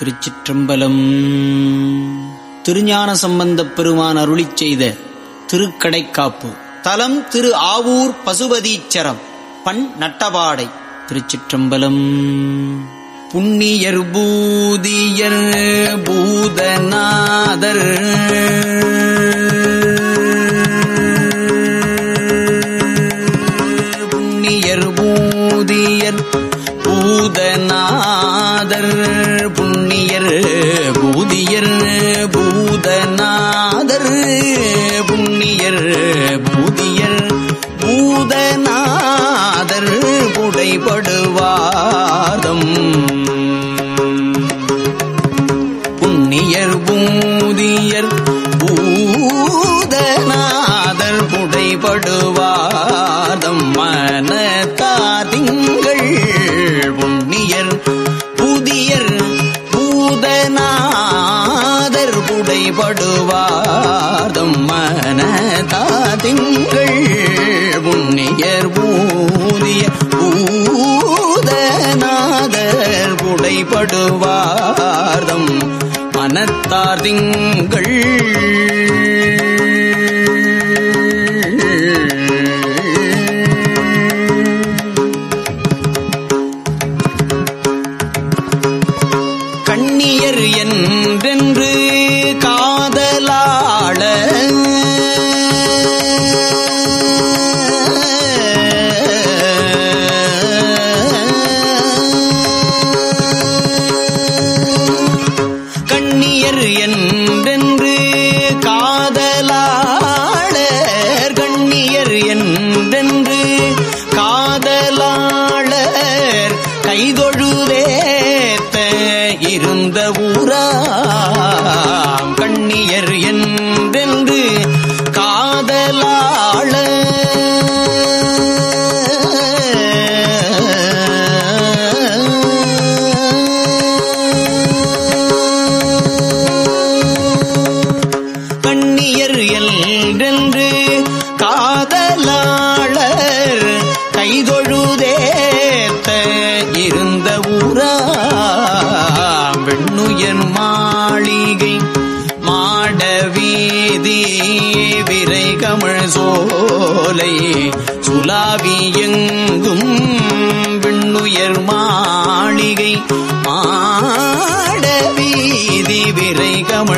திருச்சிற்றம்பலம். திருஞான சம்பந்தப் பெருமான் அருளி செய்த திருக்கடைக்காப்பு. தலம் திரு ஆவூர் பசுபதீச்சரம். பண் நட்டபாடை திருச்சிற்றம்பலம். புண்ணியர் பூதியர் பூதநாதர். ordem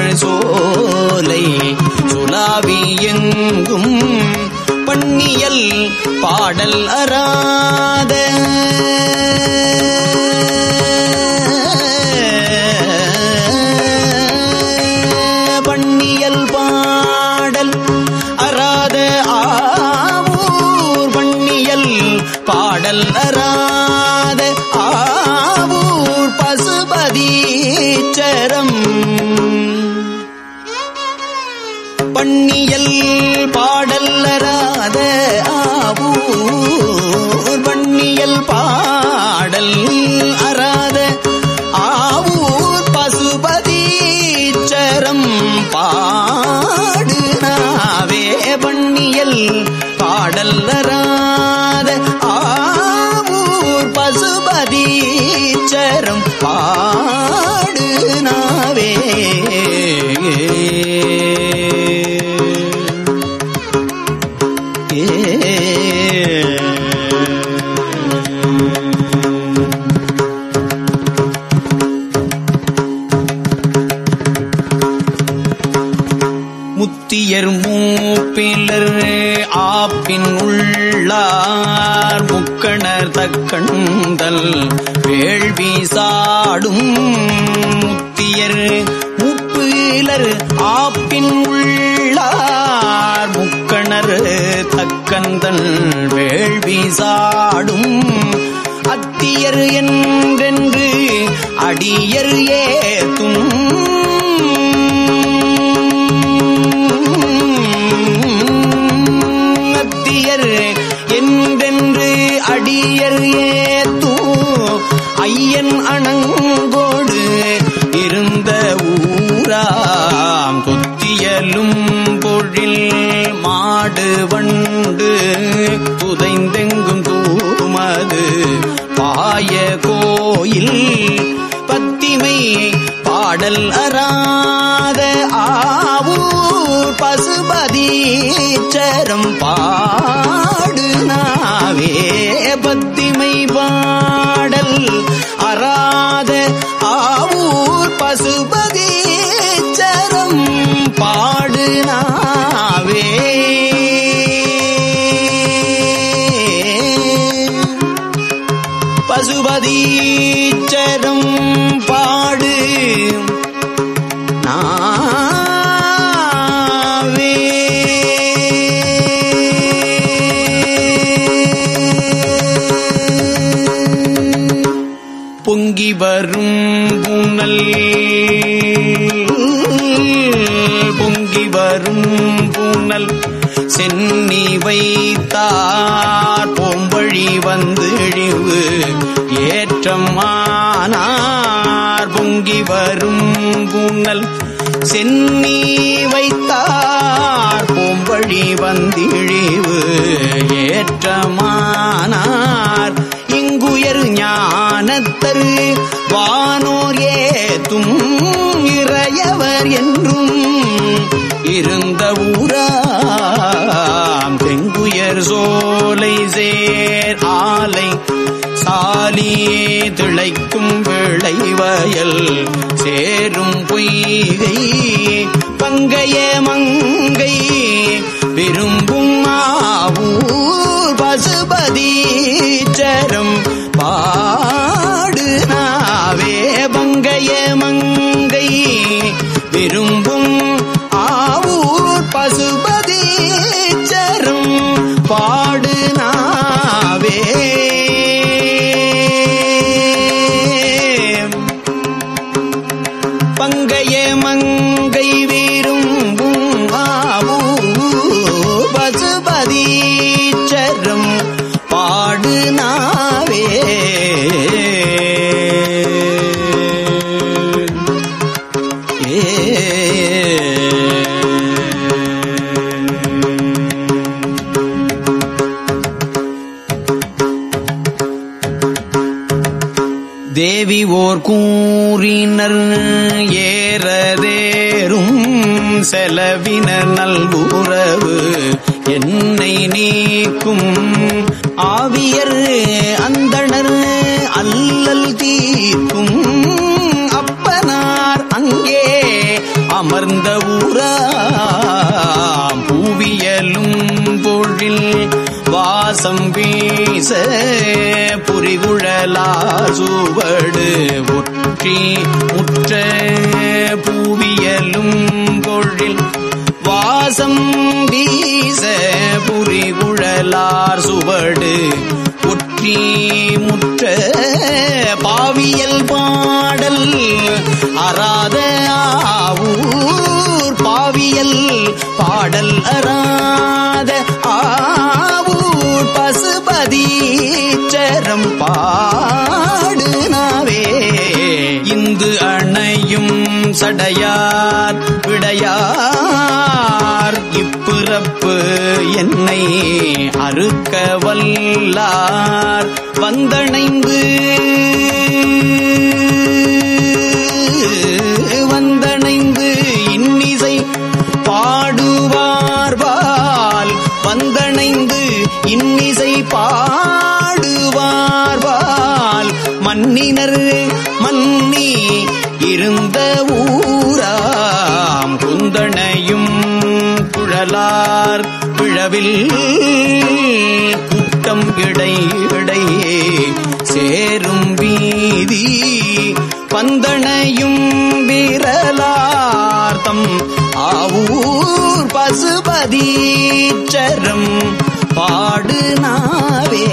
விரை சோலை சுலாவி எங்கும் பண்ணியல் பாடல் அராத பாடல்லராத ஆவூர் வன்னியல் பாடல் அராத ஆவூர் பசுபதீச்சரம் பாடுனாவே வன்னியல் பாடல்லராத ஆவூர் பசுபதீச்சரம் பா முக்கணர் தக்கண்டல் வேள்வி சாடும் முத்தியர் முப்பிலர் ஆப்பின் உள்ளார் முக்கணர் தக்கந்தல் வேள்வி சாடும் அத்தியர் என்றென்று அடியர் ஏத்தும் ஐயர் ஏத்தூ ஐயன் அணங்கோடு இருந்த ஊராம் தொத்தியலும் பொழில் மாடு வண்டு புதைந்தெங்கும் தூமது பாய கோயில் பத்திமை பாடல் அராத ஆவூர் பசுபதீச்சரம் பா திருநாவே நாவே. பசுபதீச்சரம் பாடு. நாவே. பொங்கி வரும் புனல். பொங்கி சென்னி வைத்தார். பொம்பழி வந்து இழிவு ஏற்றம் பொங்கி வரும் புனல் சென்னி வைத்தார். பொம்பழி வந்திழிவு ஏற்றமானார் இருந்த ஊராம் தெங்குயர் சோலை சேர் ஆலை சாலியே திளைக்கும் விளைவயல் சேரும் பொய்கை பங்கைய மங்கை விரும்பும் மாவூர் பசுபதீச்சரம் பாடு நாவே பங்கைய மங்கை விரும்பும் ஆ தேவி ஓர் கூறினர் ஏறதேரும் செலவினர் நல்குறவு என்னை நீக்கும். ஆவியர் அந்தணர் அல்லல் தீர்க்கும். அப்பனார் அங்கே அமர்ந்த ஊரா பூவியலும் பொழில் வாசம் வீச புரிகுழலா சுவடு ஒற்றி முற்ற பூவியலும் பொழில் வாசம் வீச புரிகுழலார் சுவடு ஒற்றி முற்ற பாவியல் பாடல். அராத ஆவூர் பாவியல் பாடல் அராத ஆ பசுபதி சரம் பாடுனாவே. இந்து அணையும் சடையார் விடையார். இப்பிறப்பு என்னை அறுக்க வல்லார். வந்தணைந்து வந்த இந்த ஊராம் குந்தனையும் குழலார் பிழவில் கூட்டம் இடை இடையே சேரும் வீதி பந்தனையும் விரலார்த்தம் ஆவூர் பசுபதீச்சரம் பாடுனாவே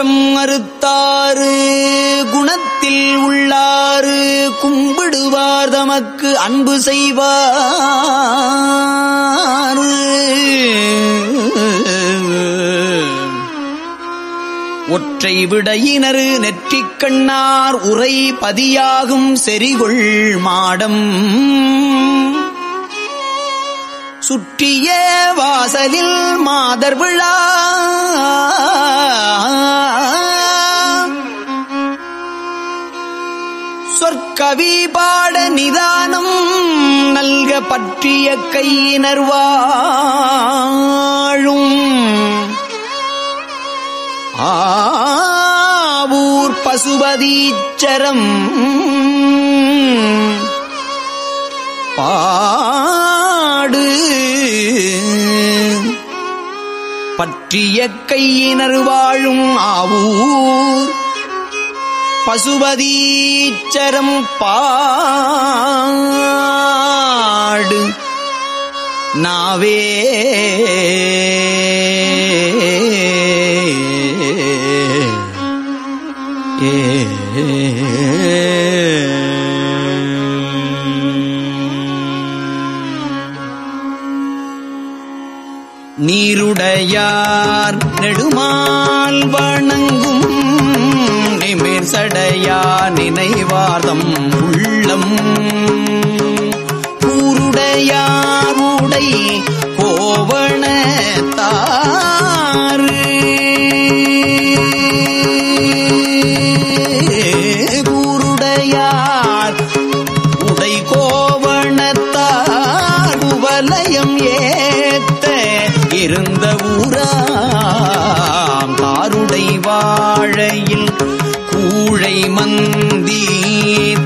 குற்றம் மறுத்தாறு குணத்தில் உள்ளாறு கும்பிடுவார் தமக்கு அன்பு செய்வார். ஒற்றை விடையினரு நெற்றிக் கண்ணார் உரை பதியாகும் செறிகொள் மாடம். சுற்றிய வாசலில் மாதர் விழா. சொற்கவி பாட நிதானம் நல்க பற்றிய கையினர் வாழும். ஆவூர் பசுபதீச்சரம். பா பற்றிய கையினர் வாழும் ஆவூர். பசுபதீச்சரம் பாடு நாவே. ஏ. நீருடையார் நெடுமால் வணங்கும் நிமிர் சடையா நினைவாதம் உள்ளம். கூருடையாருடை கோவண தாறு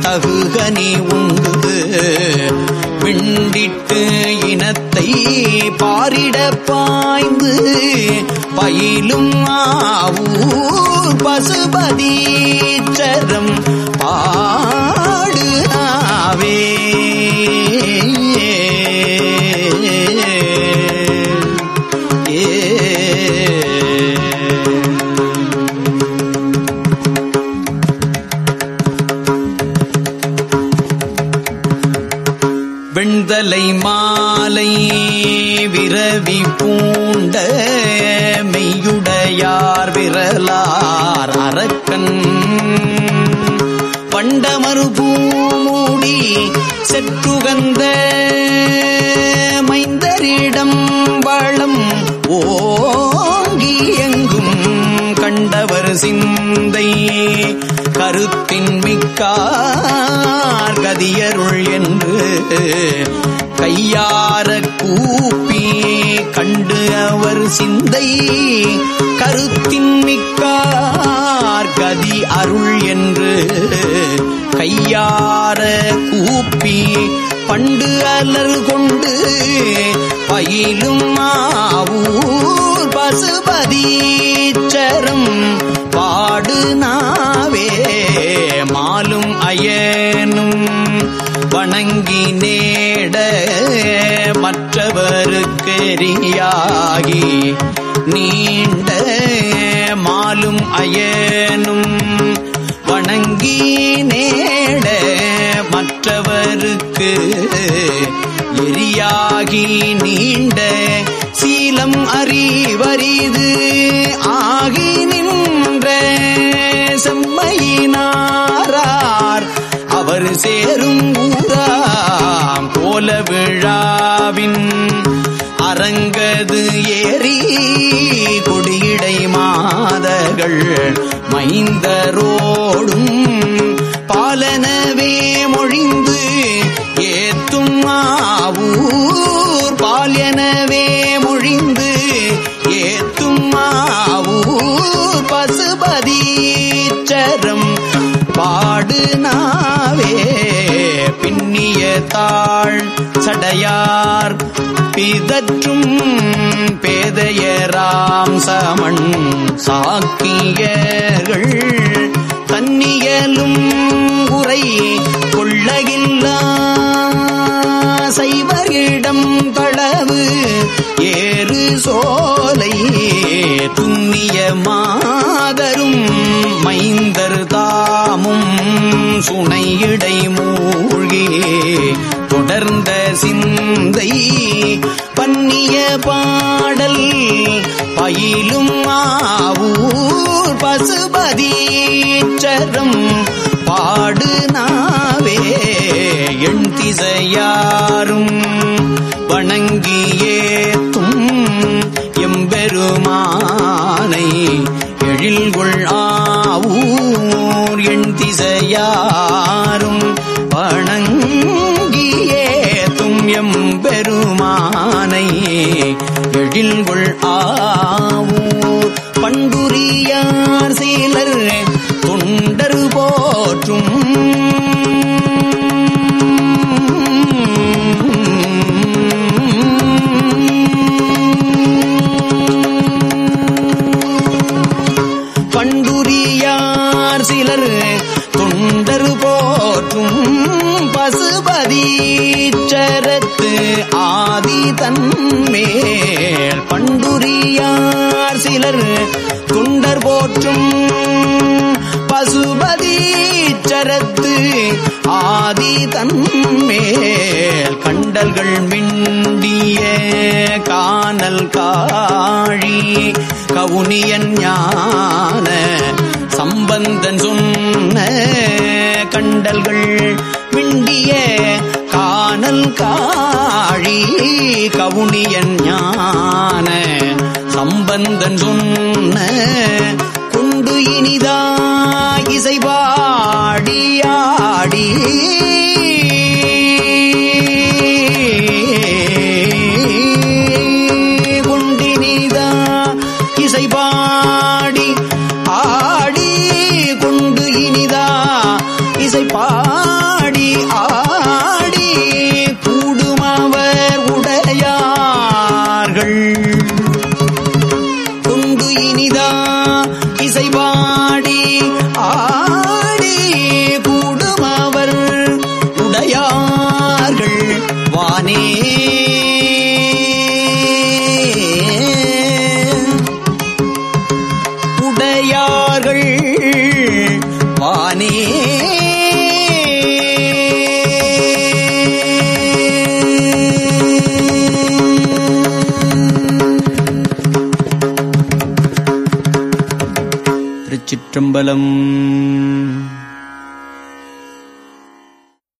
தகுகனி உண்டு விண்டிட்டு இனத்தை பாரிட பாய்ந்து பயிலும் ஆவூர் பசுபதீச்சரம் பாடு ஆவே விரவி பூண்ட மெய்யுடையார் விரலார் அரக்கன். பண்டமரு பூமூடி செற்றுகந்த மைந்தரிடம் வளம் ஓங்கி எங்கும் கண்டவர் சிந்தை. கருத்தின் மிக்கார் கதியருள் என்று கையார கூப்பி கண்டு அவர் சிந்தை கருத்தின் மிக்கார் கதி அருள் என்று கையார கூப்பி பண்டு அலர் கொண்டு பயிலும் மாவூர் பசுபதீச்சரம் பாடு நாவே மாலும் அயனும் வணங்கி நேட மற்றவருக்கெரியாகி நீண்ட மாலும் அயனும் வணங்கி நேட மற்றவருக்கு எரியாகி நீண்ட சீலம் அறிவரிது ஆகி நின்ற செம்மையினாரா அவர் சேரும் ஊராம் கோல விழாவின் அரங்கது ஏறி கொடியடை மாதர்கள் மைந்தரோடும் பாலனவே மொழிந்து ஏத்தும் மாவூர் பால்யனவே மொழிந்து ஏத்தும் மாவூர் பசுபதீச்சரம் பின்னது நாவே பின்னிய தாழ் சடையார் பிதற்றும் பேதையராம் சமண் சாக்கியர்கள் தன்னியலும் உரை கொள்ளகில்லா சைவரிடம் களவு ஏறு சோலை துண்ணிய மாதரும் மைந்த சுனை இடை மூழ்கி. தொடர்ந்த சிந்தை பன்னிய பாடல் பயிலும் ஆவூர் பசுபதீச்சரம். பாடு நாவே எண் திசையாரும் வணங்கியேத்தும் எம்பெருமானை எழில்கொள் ஆவூர் யாரும் திசையாரும் வணங்கியேத்தும் எம்பெருமானை எழில்கொள் ஆவூர் பண்புரியார் சீலர் தன்மேல் பண்டுரியார் சிலர் துண்டர் போற்றும் பசுபதீச்சரத்து ஆதி தன்மேல் கண்டல்கள் மிண்டிய காணல் காழி கவுனியன் ஞான சம்பந்தன் சொன்ன கண்டல்கள் பிண்டிய காணல் காழி கவுனியன் ஞான சம்பந்தன் சொன்ன கொண்டு இனிதா இசைபாடியாடி கொண்டினிதா இசைபாடி